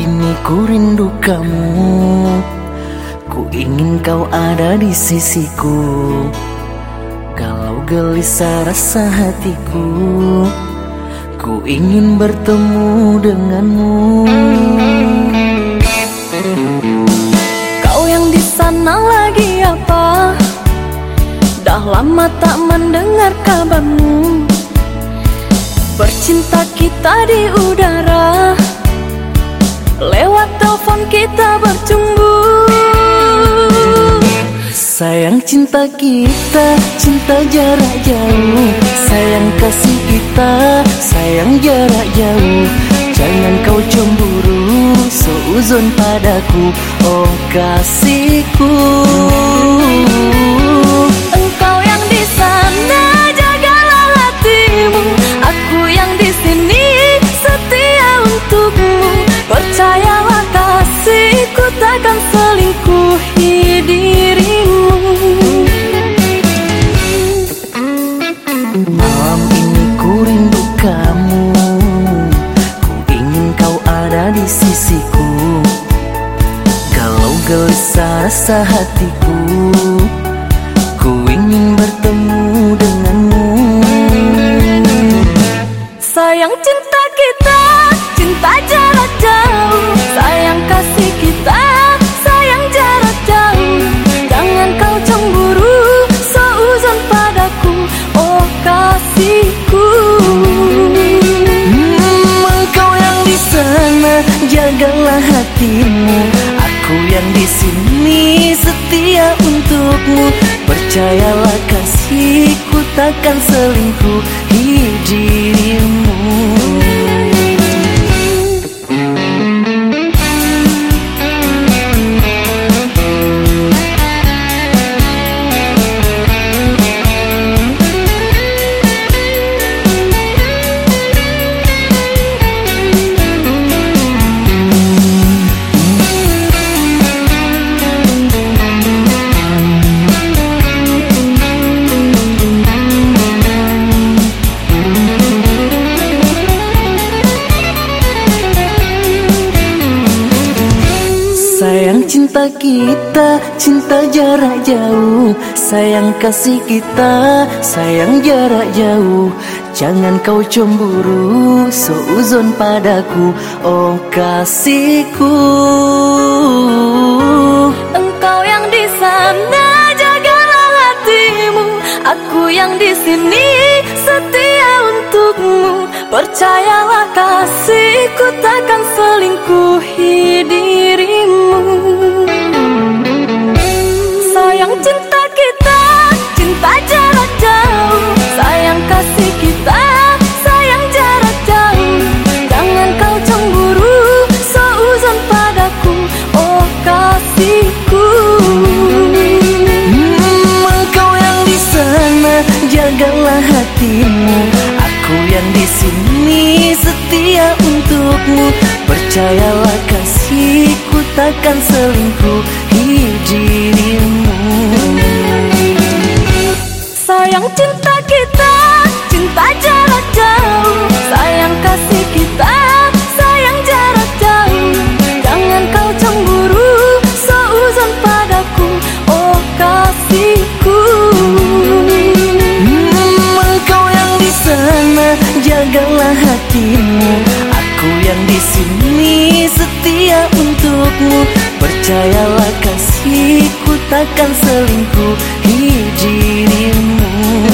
ini ku rindu kamu. Ku ingin kau ada di sisiku. Kalau gelisah rasa hatiku Ku ingin bertemu denganmu. Kau yang di sana lagi apa? Dah lama tak mendengar kabarmu. Bercinta kita di udara Lewat telepon kita bercumbu Sayang cinta kita, cinta jarak jauh. Sayang kasih kita, sayang jarak jauh. Jangan kau cemburu, seuzon padaku. Oh kasihku rasa hatiku. Ku ingin bertemu denganmu. Sayang cinta kita, cinta jarak jauh. Sayang kasih kita, sayang jarak jauh. Jangan kau cemburu, seuzon padaku. Oh kasihku. Hmm, engkau yang di sana jagalah hatimu. Aku yang di sini untukmu Percayalah kasihku takkan selingkuhi dirimu cinta kita, cinta jarak jauh. Sayang kasih kita, sayang jarak jauh. Jangan kau cemburu, seuzon padaku. Oh kasihku. Engkau yang di sana jagalah hatimu. Aku yang di sini setia untukmu. Percayalah kasihku takkan selingkuhi Percayalah kasihku takkan selingkuhi dirimu. Sayang cinta kita, cinta jarak jauh. Sayang kasih kita, sayang jarak jauh. Jangan kau cemburu, seuzon padaku. Oh kasihku. Hmm, engkau yang di sana jagalah hatimu yang di sini setia untukmu. Percayalah kasihku takkan selingkuhi dirimu